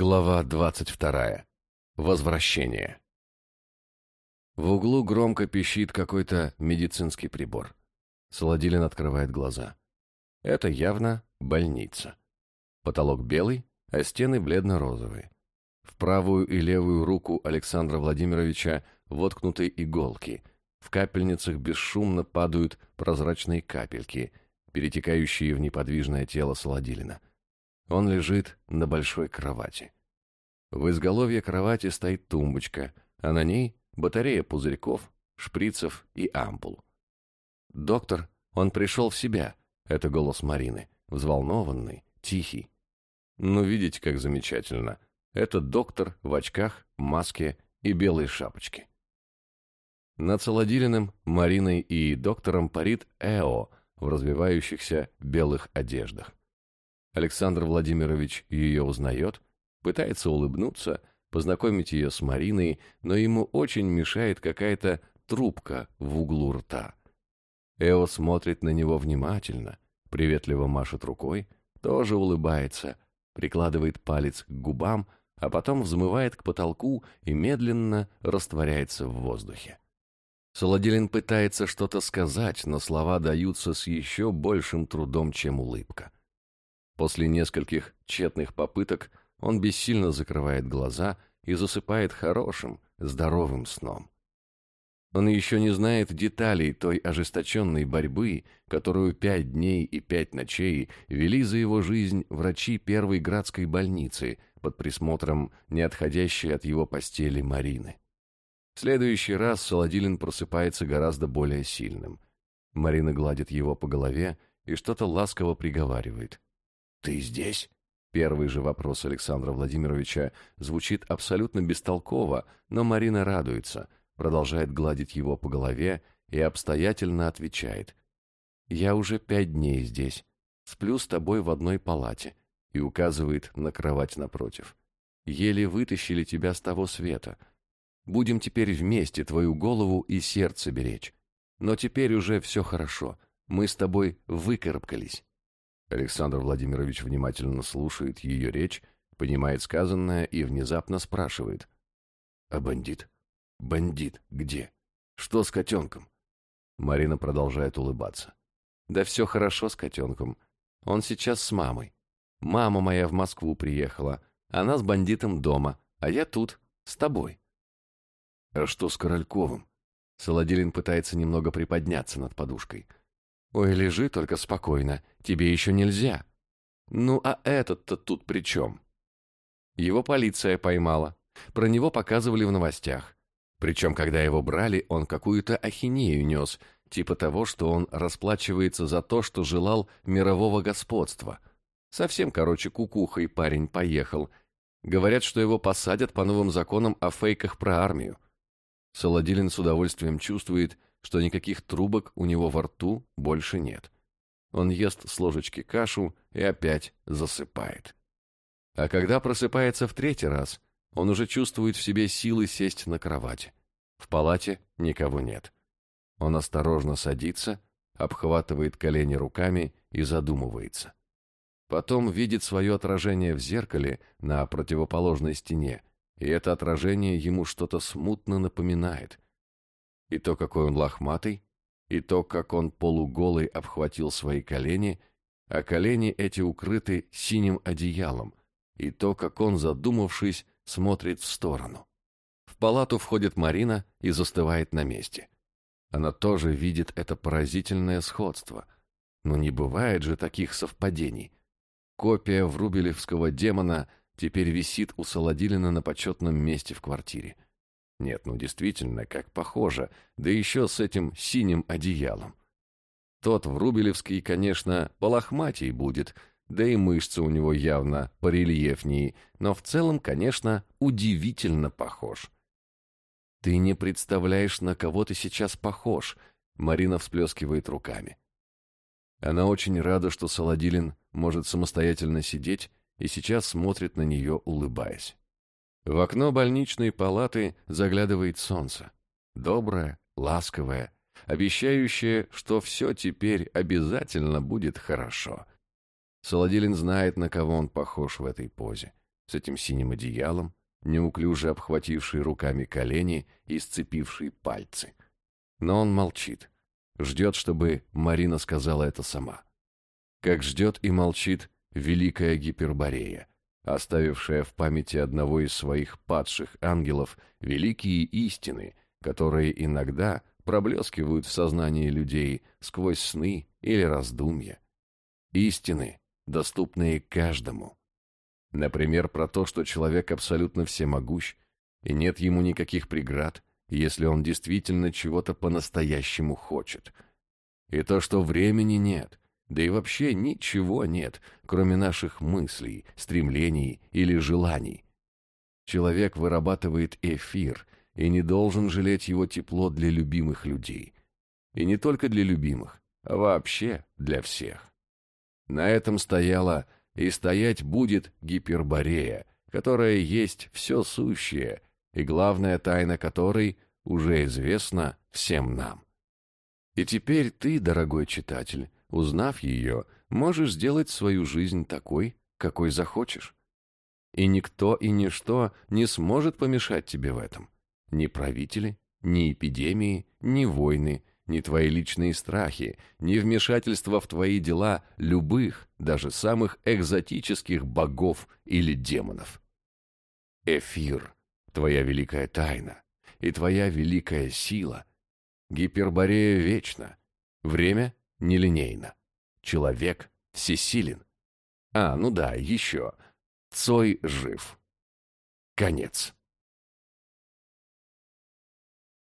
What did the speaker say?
Глава двадцать вторая. Возвращение. В углу громко пищит какой-то медицинский прибор. Солодилин открывает глаза. Это явно больница. Потолок белый, а стены бледно-розовые. В правую и левую руку Александра Владимировича воткнуты иголки. В капельницах бесшумно падают прозрачные капельки, перетекающие в неподвижное тело Солодилина. Он лежит на большой кровати. В изголовье кровати стоит тумбочка, а на ней батарея пузырьков, шприцев и ампул. «Доктор, он пришел в себя», — это голос Марины, взволнованный, тихий. «Ну, видите, как замечательно. Это доктор в очках, маске и белой шапочке». Над Солодилиным, Мариной и доктором парит Эо в развивающихся белых одеждах. Александр Владимирович ее узнает, пытается улыбнуться, познакомить ее с Мариной, но ему очень мешает какая-то трубка в углу рта. Эо смотрит на него внимательно, приветливо машет рукой, тоже улыбается, прикладывает палец к губам, а потом взмывает к потолку и медленно растворяется в воздухе. Солодилин пытается что-то сказать, но слова даются с еще большим трудом, чем улыбка. После нескольких тщетных попыток он бессильно закрывает глаза и засыпает хорошим, здоровым сном. Он еще не знает деталей той ожесточенной борьбы, которую пять дней и пять ночей вели за его жизнь врачи первой градской больницы под присмотром неотходящей от его постели Марины. В следующий раз Солодилин просыпается гораздо более сильным. Марина гладит его по голове и что-то ласково приговаривает. «Ты здесь?» Первый же вопрос Александра Владимировича звучит абсолютно бестолково, но Марина радуется, продолжает гладить его по голове и обстоятельно отвечает. «Я уже пять дней здесь. Сплю с тобой в одной палате» и указывает на кровать напротив. «Еле вытащили тебя с того света. Будем теперь вместе твою голову и сердце беречь. Но теперь уже все хорошо. Мы с тобой выкарабкались». Александр Владимирович внимательно слушает ее речь, понимает сказанное и внезапно спрашивает. «А бандит? Бандит где? Что с котенком?» Марина продолжает улыбаться. «Да все хорошо с котенком. Он сейчас с мамой. Мама моя в Москву приехала. Она с бандитом дома, а я тут, с тобой». «А что с Корольковым?» Солодилин пытается немного приподняться над подушкой – «Ой, лежи только спокойно, тебе еще нельзя». «Ну а этот-то тут при чем?» Его полиция поймала. Про него показывали в новостях. Причем, когда его брали, он какую-то ахинею нес, типа того, что он расплачивается за то, что желал мирового господства. Совсем, короче, кукухой парень поехал. Говорят, что его посадят по новым законам о фейках про армию. Солодилин с удовольствием чувствует, что никаких трубок у него во рту больше нет. Он ест с ложечки кашу и опять засыпает. А когда просыпается в третий раз, он уже чувствует в себе силы сесть на кровать. В палате никого нет. Он осторожно садится, обхватывает колени руками и задумывается. Потом видит свое отражение в зеркале на противоположной стене, и это отражение ему что-то смутно напоминает – и то, какой он лохматый, и то, как он полуголый обхватил свои колени, а колени эти укрыты синим одеялом, и то, как он, задумавшись, смотрит в сторону. В палату входит Марина и застывает на месте. Она тоже видит это поразительное сходство. Но не бывает же таких совпадений. Копия врубелевского демона теперь висит у Солодилина на почетном месте в квартире. Нет, ну действительно, как похоже, да еще с этим синим одеялом. Тот в конечно, полохматей будет, да и мышцы у него явно порельефнее, но в целом, конечно, удивительно похож. «Ты не представляешь, на кого ты сейчас похож», — Марина всплескивает руками. Она очень рада, что Солодилин может самостоятельно сидеть и сейчас смотрит на нее, улыбаясь. В окно больничной палаты заглядывает солнце. Доброе, ласковое, обещающее, что все теперь обязательно будет хорошо. Солодилин знает, на кого он похож в этой позе. с этим синим одеялом, неуклюже обхвативший руками колени и сцепивший пальцы. Но он молчит, ждет, чтобы Марина сказала это сама. Как ждет и молчит великая Гиперборея, оставившая в памяти одного из своих падших ангелов великие истины, которые иногда проблескивают в сознании людей сквозь сны или раздумья. Истины, доступные каждому. Например, про то, что человек абсолютно всемогущ, и нет ему никаких преград, если он действительно чего-то по-настоящему хочет. И то, что времени нет, да и вообще ничего нет, кроме наших мыслей, стремлений или желаний. Человек вырабатывает эфир и не должен жалеть его тепло для любимых людей. И не только для любимых, а вообще для всех. На этом стояла и стоять будет гиперборея, которая есть все сущее, и главная тайна которой уже известна всем нам. И теперь ты, дорогой читатель, Узнав ее, можешь сделать свою жизнь такой, какой захочешь. И никто и ничто не сможет помешать тебе в этом. Ни правители, ни эпидемии, ни войны, ни твои личные страхи, ни вмешательство в твои дела любых, даже самых экзотических богов или демонов. Эфир — твоя великая тайна и твоя великая сила. Гиперборея вечна, время нелинейно. Человек всесилен. А, ну да, еще. Цой жив. Конец.